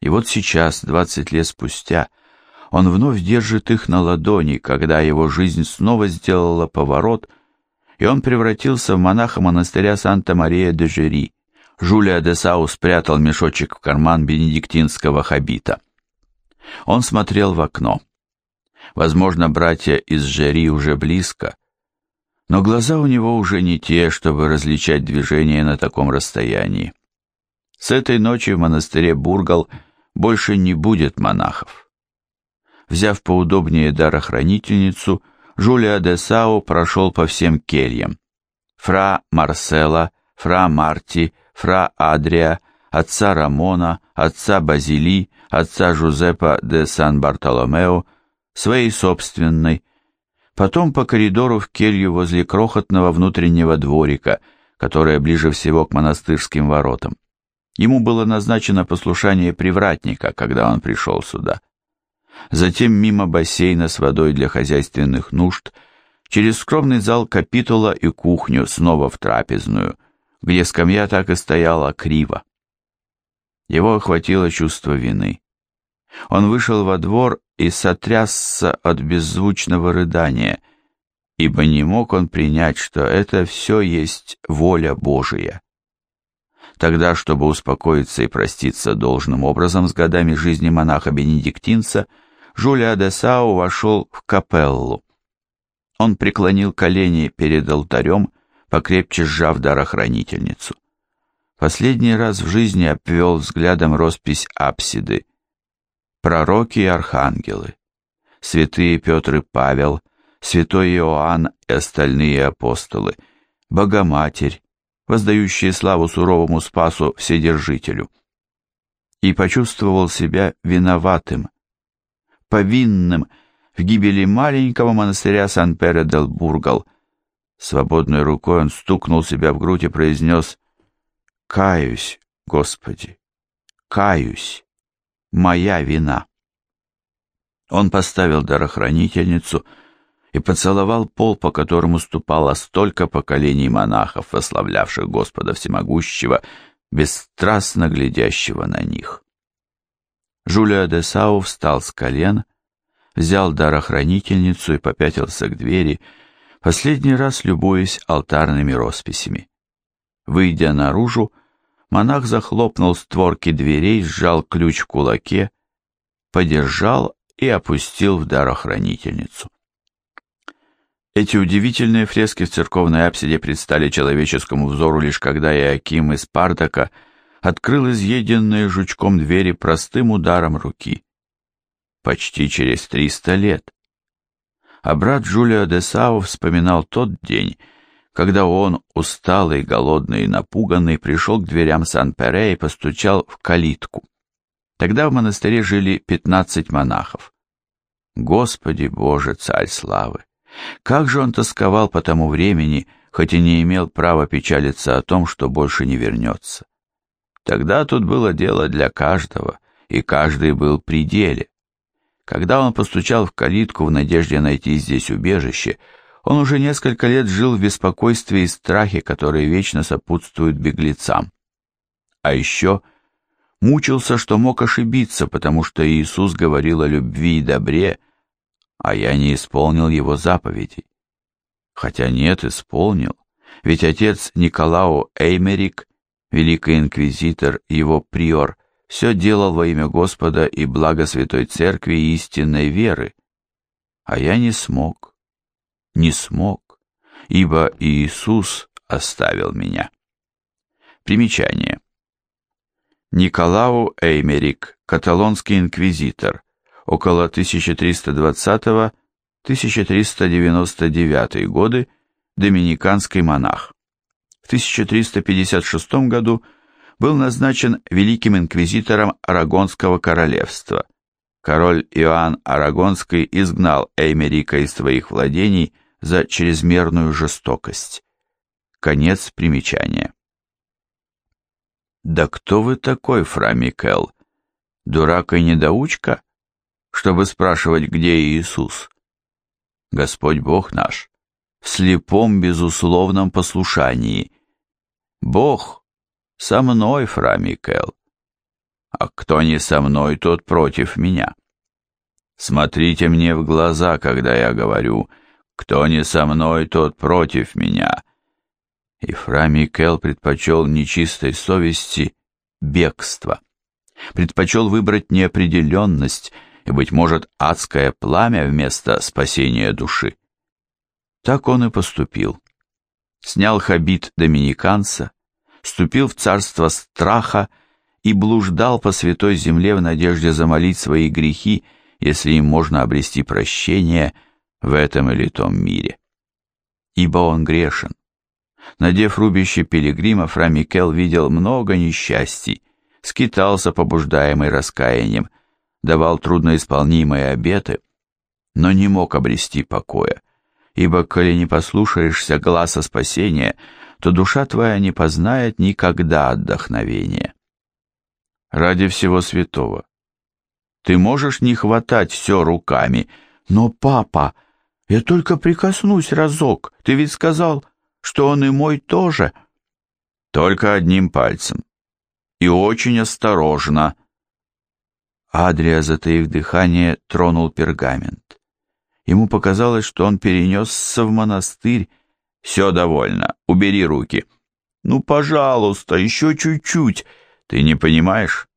И вот сейчас, двадцать лет спустя, он вновь держит их на ладони, когда его жизнь снова сделала поворот, и он превратился в монаха монастыря Санта-Мария-де-Жери. Жулия де Сау спрятал мешочек в карман бенедиктинского хабита. Он смотрел в окно. Возможно, братья из Жери уже близко, но глаза у него уже не те, чтобы различать движения на таком расстоянии. С этой ночи в монастыре Бургал больше не будет монахов. Взяв поудобнее дарохранительницу, Жулия де Сау прошел по всем кельям. Фра Марсела, фра Марти, фра Адрия, отца Рамона, отца Базили, отца Жузепа де Сан-Бартоломео, своей собственной, потом по коридору в келью возле крохотного внутреннего дворика, которое ближе всего к монастырским воротам. Ему было назначено послушание привратника, когда он пришел сюда. Затем мимо бассейна с водой для хозяйственных нужд, через скромный зал капитула и кухню снова в трапезную, где скамья так и стояла криво. Его охватило чувство вины. Он вышел во двор и сотрясся от беззвучного рыдания, ибо не мог он принять, что это все есть воля Божия. Тогда, чтобы успокоиться и проститься должным образом с годами жизни монаха-бенедиктинца, Жулия де Сау вошел в капеллу. Он преклонил колени перед алтарем, покрепче сжав дарохранительницу. Последний раз в жизни обвел взглядом роспись апсиды. Пророки и архангелы, святые Петр и Павел, святой Иоанн и остальные апостолы, Богоматерь, воздающие славу суровому Спасу Вседержителю. И почувствовал себя виноватым, повинным в гибели маленького монастыря Сан-Пере-дел-Бургал. Свободной рукой он стукнул себя в грудь и произнес «Каюсь, Господи, каюсь, моя вина». Он поставил дарохранительницу и поцеловал пол, по которому ступало столько поколений монахов, восславлявших Господа Всемогущего, бесстрастно глядящего на них. Жулио де Сау встал с колен, взял дарохранительницу и попятился к двери, последний раз любуясь алтарными росписями. Выйдя наружу, монах захлопнул створки дверей, сжал ключ в кулаке, подержал и опустил в дарохранительницу. Эти удивительные фрески в церковной апсиде предстали человеческому взору лишь когда Иоаким из Пардака открыл изъеденные жучком двери простым ударом руки. Почти через триста лет. А брат Джулио де Сау вспоминал тот день, когда он, усталый, голодный и напуганный, пришел к дверям Сан-Пере и постучал в калитку. Тогда в монастыре жили пятнадцать монахов. Господи Боже, царь славы! Как же он тосковал по тому времени, хоть и не имел права печалиться о том, что больше не вернется. Тогда тут было дело для каждого, и каждый был при деле. Когда он постучал в калитку в надежде найти здесь убежище, он уже несколько лет жил в беспокойстве и страхе, которые вечно сопутствуют беглецам. А еще мучился, что мог ошибиться, потому что Иисус говорил о любви и добре, а я не исполнил его заповедей. Хотя нет, исполнил, ведь отец Николау Эймерик, великий инквизитор, его приор, все делал во имя Господа и блага Святой Церкви и истинной веры, а я не смог, не смог, ибо Иисус оставил меня. Примечание. Николау Эймерик, каталонский инквизитор, около 1320-1399 годы, доминиканский монах. В 1356 году был назначен великим инквизитором Арагонского королевства. Король Иоанн Арагонский изгнал Эймерика из своих владений за чрезмерную жестокость. Конец примечания. «Да кто вы такой, фра Микел? Дурак и недоучка?» Чтобы спрашивать, где Иисус. Господь Бог наш в слепом безусловном послушании. Бог со мной, фра Микел. а кто не со мной, тот против меня. Смотрите мне в глаза, когда я говорю, кто не со мной, тот против меня. И Фра Микел предпочел нечистой совести бегство. Предпочел выбрать неопределенность и, быть может, адское пламя вместо спасения души. Так он и поступил. Снял хабит доминиканца, ступил в царство страха и блуждал по святой земле в надежде замолить свои грехи, если им можно обрести прощение в этом или том мире. Ибо он грешен. Надев рубище пилигрима, Фра Микел видел много несчастий, скитался, побуждаемый раскаянием, давал трудноисполнимые обеты, но не мог обрести покоя, ибо, коли не послушаешься гласа спасения, то душа твоя не познает никогда отдохновения. Ради всего святого. Ты можешь не хватать все руками, но, папа, я только прикоснусь разок, ты ведь сказал, что он и мой тоже. Только одним пальцем. И очень осторожно. Адрия, затаив дыхание, тронул пергамент. Ему показалось, что он перенесся в монастырь. Все довольно, убери руки. Ну, пожалуйста, еще чуть-чуть. Ты не понимаешь?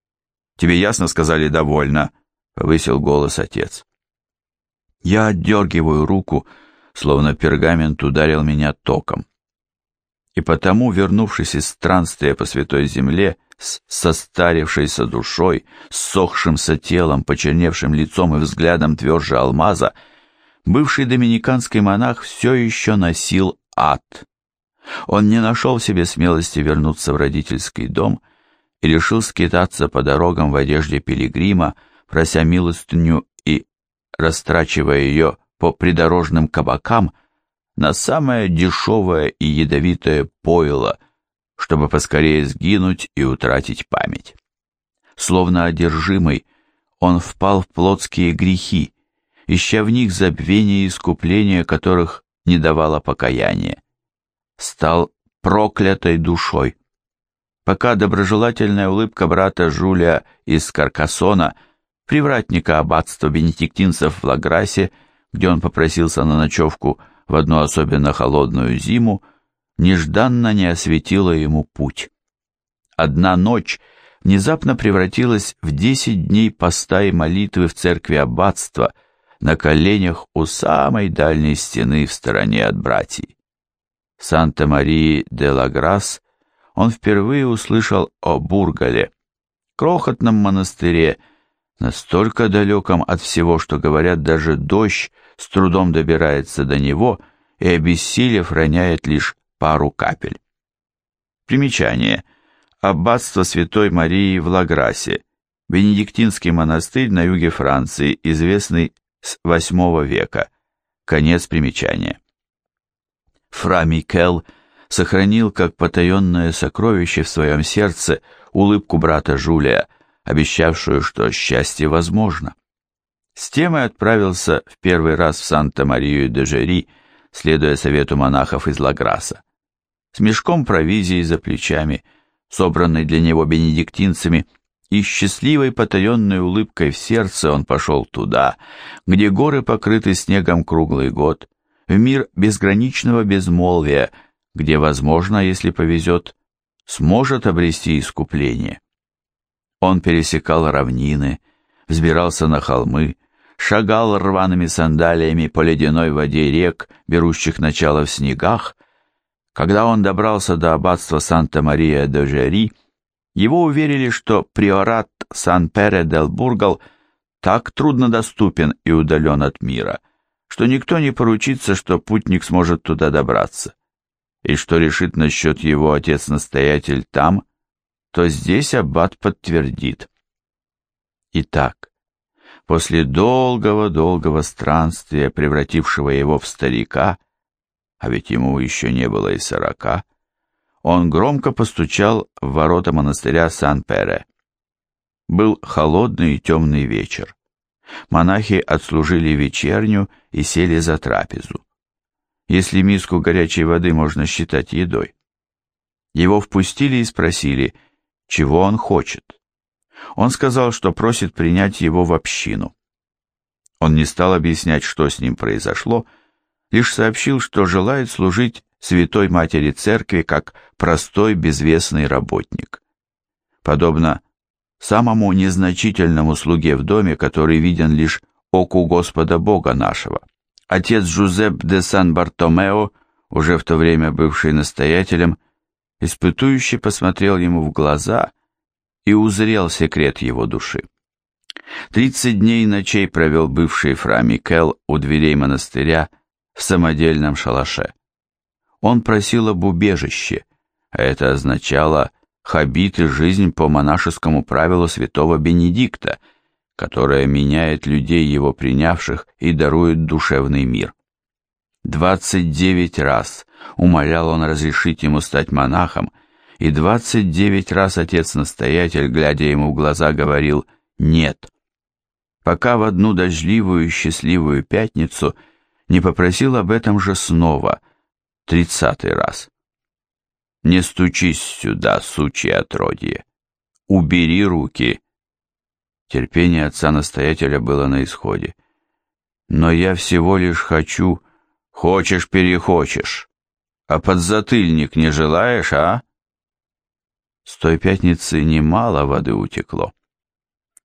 Тебе ясно сказали «довольно», — повысил голос отец. Я отдергиваю руку, словно пергамент ударил меня током. И потому, вернувшись из странствия по святой земле, с состарившейся душой, с сохшимся телом, почерневшим лицом и взглядом тверже алмаза, бывший доминиканский монах все еще носил ад. Он не нашел в себе смелости вернуться в родительский дом и решил скитаться по дорогам в одежде пилигрима, прося милостыню и растрачивая ее по придорожным кабакам на самое дешевое и ядовитое пойло, чтобы поскорее сгинуть и утратить память. Словно одержимый, он впал в плотские грехи, ища в них забвение и искупление, которых не давало покаяния. Стал проклятой душой. Пока доброжелательная улыбка брата Жулия из Каркасона, привратника аббатства бенедиктинцев в Лаграсе, где он попросился на ночевку в одну особенно холодную зиму, нежданно не осветила ему путь. Одна ночь внезапно превратилась в десять дней поста и молитвы в церкви аббатства на коленях у самой дальней стены в стороне от братьев. В Санта-Марии де Лаграс он впервые услышал о Бургале, крохотном монастыре, настолько далеком от всего, что, говорят, даже дождь с трудом добирается до него и, обессилев, роняет лишь пару капель. Примечание. Аббатство Святой Марии в Лаграсе. Бенедиктинский монастырь на юге Франции, известный с VIII века. Конец примечания. Фра Микел сохранил как потаенное сокровище в своем сердце улыбку брата Жулия, обещавшую, что счастье возможно. С тем и отправился в первый раз в Санта-Марию-де-Жери, следуя совету монахов из Лаграса с мешком провизии за плечами, собранной для него бенедиктинцами, и счастливой потаенной улыбкой в сердце он пошел туда, где горы покрыты снегом круглый год, в мир безграничного безмолвия, где, возможно, если повезет, сможет обрести искупление. Он пересекал равнины, взбирался на холмы, шагал рваными сандалиями по ледяной воде рек, берущих начало в снегах, когда он добрался до аббатства Санта-Мария-де-Жери, его уверили, что приорат Сан-Пере-дел-Бургал так труднодоступен и удален от мира, что никто не поручится, что путник сможет туда добраться. И что решит насчет его отец-настоятель там, то здесь аббат подтвердит. Итак, после долгого-долгого странствия, превратившего его в старика, а ведь ему еще не было и сорока, он громко постучал в ворота монастыря Сан-Пере. Был холодный и темный вечер. Монахи отслужили вечерню и сели за трапезу. Если миску горячей воды можно считать едой. Его впустили и спросили, чего он хочет. Он сказал, что просит принять его в общину. Он не стал объяснять, что с ним произошло, лишь сообщил, что желает служить Святой Матери Церкви как простой безвестный работник. Подобно самому незначительному слуге в доме, который виден лишь оку Господа Бога нашего. Отец Жузеп де Сан-Бартомео, уже в то время бывший настоятелем, испытующе посмотрел ему в глаза и узрел секрет его души. Тридцать дней и ночей провел бывший фра Микел у дверей монастыря в самодельном шалаше. Он просил об убежище, а это означало хабит и жизнь по монашескому правилу святого Бенедикта, которое меняет людей, его принявших, и дарует душевный мир. Двадцать девять раз умолял он разрешить ему стать монахом, и двадцать девять раз отец-настоятель, глядя ему в глаза, говорил «нет», пока в одну дождливую счастливую пятницу не попросил об этом же снова, тридцатый раз. «Не стучись сюда, сучье отродье! Убери руки!» Терпение отца-настоятеля было на исходе. «Но я всего лишь хочу...» «Хочешь-перехочешь!» А подзатыльник не желаешь, а? С той пятницы немало воды утекло.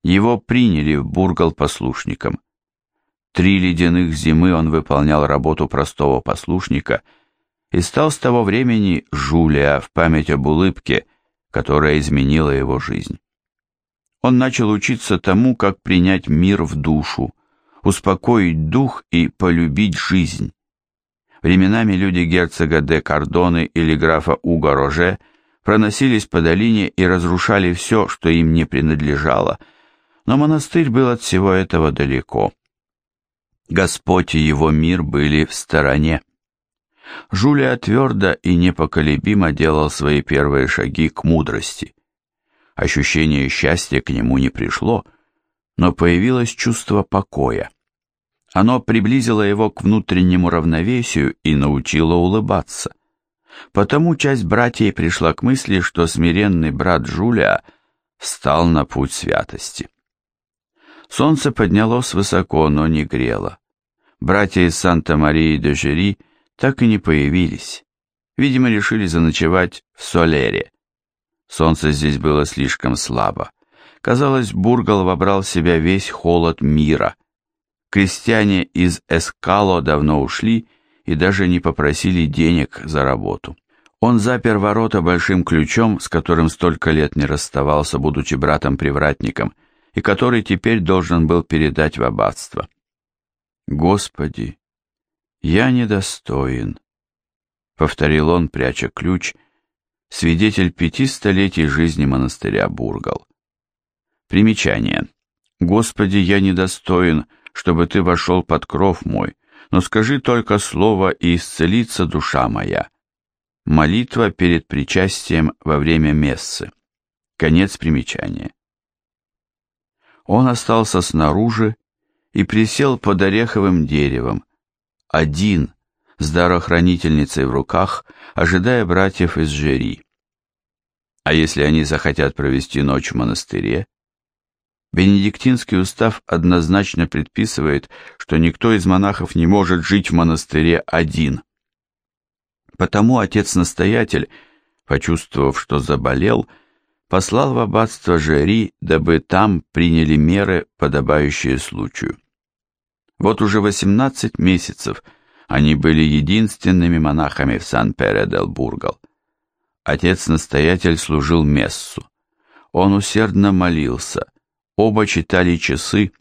Его приняли в Бургал послушником. Три ледяных зимы он выполнял работу простого послушника и стал с того времени Жулия в память об улыбке, которая изменила его жизнь. Он начал учиться тому, как принять мир в душу, успокоить дух и полюбить жизнь. Временами люди герцога де Кардоны или графа Уго Роже проносились по долине и разрушали все, что им не принадлежало, но монастырь был от всего этого далеко. Господь и его мир были в стороне. Жулия твердо и непоколебимо делал свои первые шаги к мудрости. Ощущение счастья к нему не пришло, но появилось чувство покоя. Оно приблизило его к внутреннему равновесию и научило улыбаться. Потому часть братьев пришла к мысли, что смиренный брат Жулия встал на путь святости. Солнце поднялось высоко, но не грело. Братья из Санта-Марии-де-Жери так и не появились. Видимо, решили заночевать в Солере. Солнце здесь было слишком слабо. Казалось, Бургал вобрал в себя весь холод мира — Крестьяне из Эскало давно ушли и даже не попросили денег за работу. Он запер ворота большим ключом, с которым столько лет не расставался, будучи братом-привратником, и который теперь должен был передать в аббатство. «Господи, я недостоин», — повторил он, пряча ключ, свидетель пяти столетий жизни монастыря Бургал. Примечание. «Господи, я недостоин», чтобы ты вошел под кров мой, но скажи только слово, и исцелится душа моя. Молитва перед причастием во время мессы. Конец примечания. Он остался снаружи и присел под ореховым деревом, один, с дарохранительницей в руках, ожидая братьев из Жери. А если они захотят провести ночь в монастыре? Бенедиктинский устав однозначно предписывает, что никто из монахов не может жить в монастыре один. Потому отец-настоятель, почувствовав, что заболел, послал в аббатство Жери, дабы там приняли меры, подобающие случаю. Вот уже 18 месяцев они были единственными монахами в Сан-Пере-дел-Бургал. Отец-настоятель служил мессу. Он усердно молился – Оба читали часы,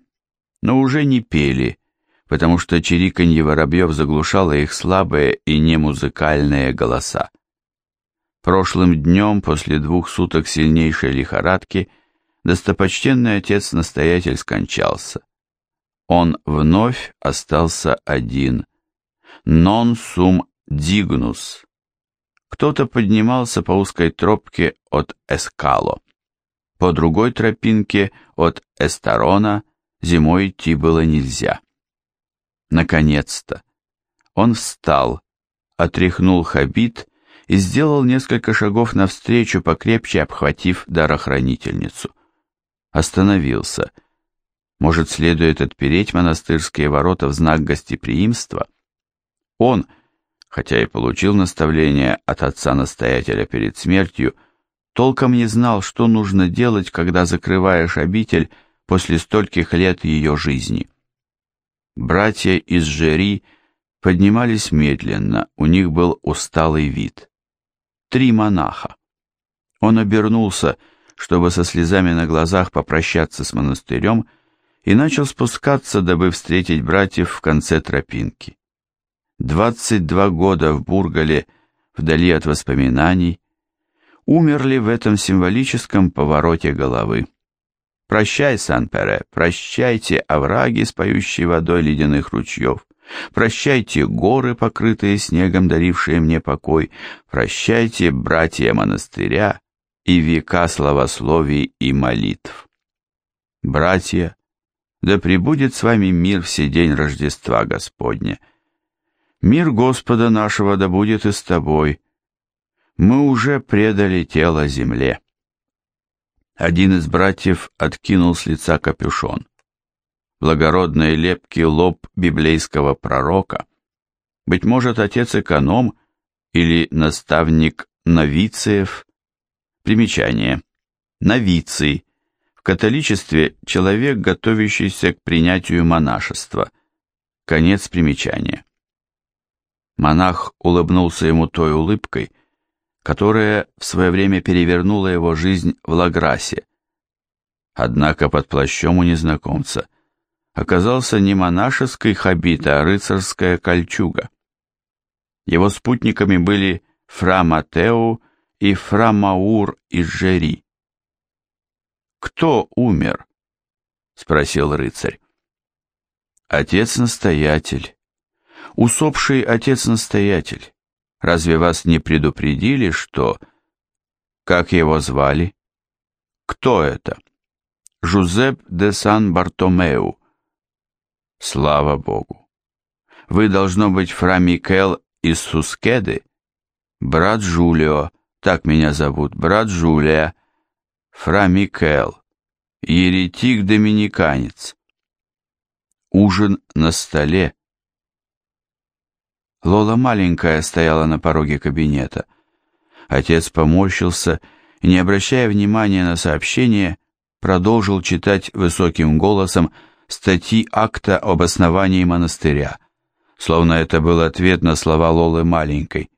но уже не пели, потому что чириканье воробьев заглушало их слабые и немузыкальные голоса. Прошлым днем, после двух суток сильнейшей лихорадки, достопочтенный отец-настоятель скончался. Он вновь остался один. «Non sum dignus». Кто-то поднимался по узкой тропке от Эскало. По другой тропинке от Эстарона зимой идти было нельзя. Наконец-то! Он встал, отряхнул хабит и сделал несколько шагов навстречу, покрепче обхватив дарохранительницу. остановился. Может, следует отпереть монастырские ворота в знак гостеприимства? Он, хотя и получил наставление от отца-настоятеля перед смертью, толком не знал, что нужно делать, когда закрываешь обитель после стольких лет ее жизни. Братья из Жери поднимались медленно, у них был усталый вид. Три монаха. Он обернулся, чтобы со слезами на глазах попрощаться с монастырем, и начал спускаться, дабы встретить братьев в конце тропинки. Двадцать два года в Бургале, вдали от воспоминаний, умерли в этом символическом повороте головы. Прощай, Сан-Пере, прощайте овраги с поющей водой ледяных ручьев, прощайте горы, покрытые снегом, дарившие мне покой, прощайте, братья монастыря и века славословий и молитв. Братья, да пребудет с вами мир в сей день Рождества Господня. Мир Господа нашего да будет и с тобой. Мы уже предали тело земле. Один из братьев откинул с лица капюшон. Благородный лепкий лоб библейского пророка. Быть может, отец-эконом или наставник новициев. Примечание. Новиций. В католичестве человек, готовящийся к принятию монашества. Конец примечания. Монах улыбнулся ему той улыбкой, которая в свое время перевернула его жизнь в Лаграсе. Однако под плащом у незнакомца оказался не монашеский хабит, а рыцарская кольчуга. Его спутниками были фра Матеу и фра Маур из Жери. «Кто умер?» — спросил рыцарь. «Отец-настоятель. Усопший отец-настоятель. Разве вас не предупредили, что... Как его звали? Кто это? Жузеп де Сан-Бартомеу. Слава Богу. Вы, должно быть, фра Микел из Сускеды? Брат Жулио, так меня зовут, брат Жулия. Фра Микел, еретик-доминиканец. Ужин на столе Лола маленькая стояла на пороге кабинета. Отец поморщился и, не обращая внимания на сообщение, продолжил читать высоким голосом статьи акта об основании монастыря, словно это был ответ на слова Лолы маленькой.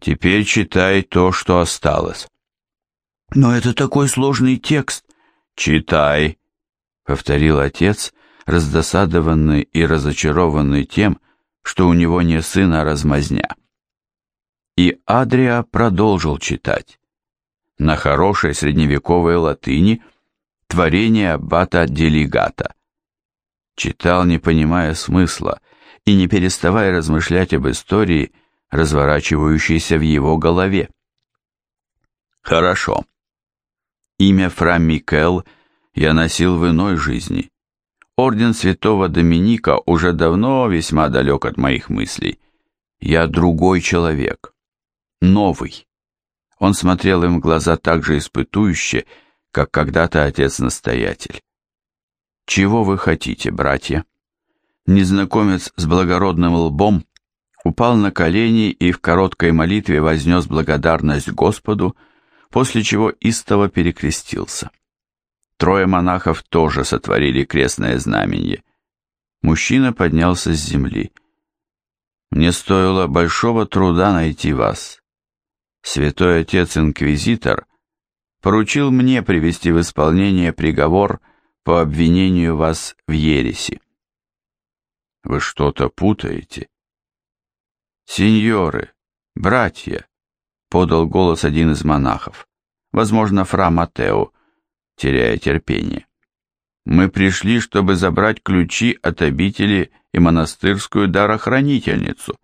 «Теперь читай то, что осталось». «Но это такой сложный текст». «Читай», — повторил отец, раздосадованный и разочарованный тем, что у него не сын, а размазня. И Адриа продолжил читать. На хорошей средневековой латыни творение аббата Делегата. Читал, не понимая смысла, и не переставая размышлять об истории, разворачивающейся в его голове. Хорошо. Имя Фра Микел я носил в иной жизни, Орден святого Доминика уже давно весьма далек от моих мыслей. Я другой человек. Новый. Он смотрел им в глаза так же испытующе, как когда-то отец-настоятель. «Чего вы хотите, братья?» Незнакомец с благородным лбом упал на колени и в короткой молитве вознес благодарность Господу, после чего истово перекрестился. Трое монахов тоже сотворили крестное знамение. Мужчина поднялся с земли. Мне стоило большого труда найти вас. Святой Отец-Инквизитор поручил мне привести в исполнение приговор по обвинению вас в ереси. Вы что-то путаете. Сеньоры, братья, подал голос один из монахов, возможно, фра Матео, теряя терпение. Мы пришли, чтобы забрать ключи от обители и монастырскую дарохранительницу,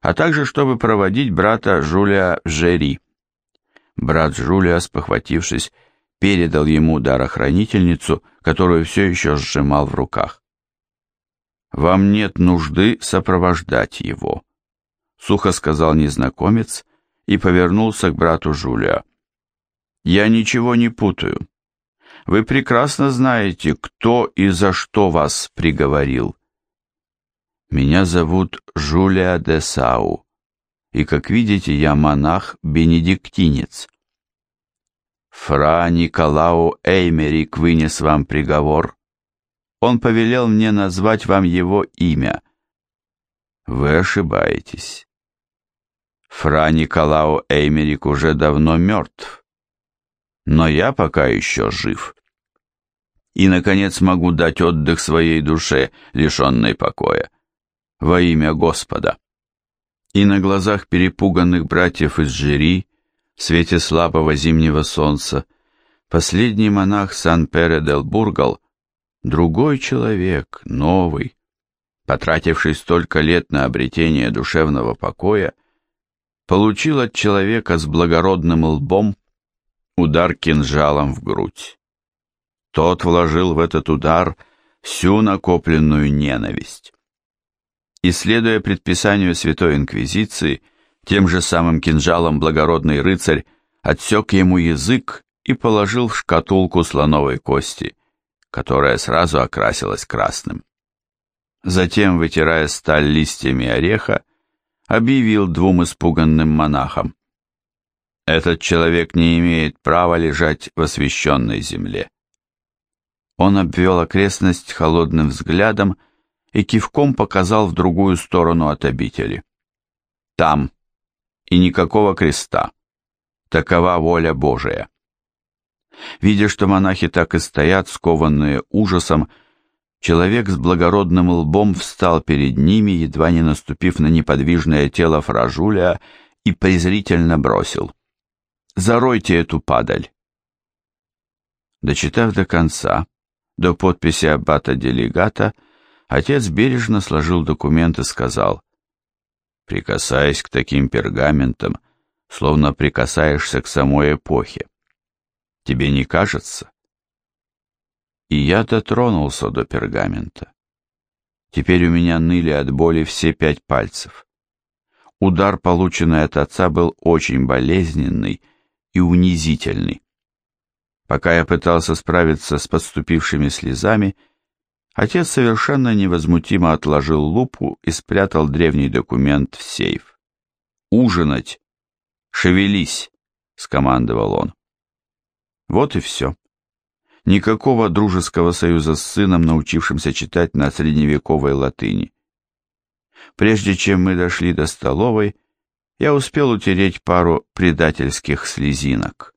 а также чтобы проводить брата Жулия в Жери. Брат Жулия, спохватившись, передал ему дарохранительницу, которую все еще сжимал в руках. «Вам нет нужды сопровождать его», — сухо сказал незнакомец и повернулся к брату Жулия. «Я ничего не путаю. Вы прекрасно знаете, кто и за что вас приговорил. Меня зовут Жулия де Сау, и, как видите, я монах-бенедиктинец. Фра Николау Эймерик вынес вам приговор. Он повелел мне назвать вам его имя. Вы ошибаетесь. Фра Николау Эймерик уже давно мертв, но я пока еще жив. И, наконец, могу дать отдых своей душе, лишенной покоя, во имя Господа. И на глазах перепуганных братьев из Жири, в свете слабого зимнего солнца, последний монах Сан-Пере-дел-Бургал, другой человек, новый, потративший столько лет на обретение душевного покоя, получил от человека с благородным лбом удар кинжалом в грудь. Тот вложил в этот удар всю накопленную ненависть. И следуя предписанию Святой Инквизиции, тем же самым кинжалом благородный рыцарь отсек ему язык и положил в шкатулку слоновой кости, которая сразу окрасилась красным. Затем, вытирая сталь листьями ореха, объявил двум испуганным монахам. Этот человек не имеет права лежать в освященной земле. Он обвел окрестность холодным взглядом и кивком показал в другую сторону от обители. Там и никакого креста. Такова воля Божия. Видя, что монахи так и стоят, скованные ужасом, человек с благородным лбом встал перед ними, едва не наступив на неподвижное тело фражуля, и презрительно бросил. «Заройте эту падаль!» Дочитав до конца, до подписи аббата-делегата, отец бережно сложил документ и сказал, прикасаясь к таким пергаментам, словно прикасаешься к самой эпохе. Тебе не кажется? И я дотронулся до пергамента. Теперь у меня ныли от боли все пять пальцев. Удар, полученный от отца, был очень болезненный и унизительный. Пока я пытался справиться с подступившими слезами, отец совершенно невозмутимо отложил лупу и спрятал древний документ в сейф. «Ужинать! Шевелись!» — скомандовал он. Вот и все. Никакого дружеского союза с сыном, научившимся читать на средневековой латыни. Прежде чем мы дошли до столовой, я успел утереть пару предательских слезинок.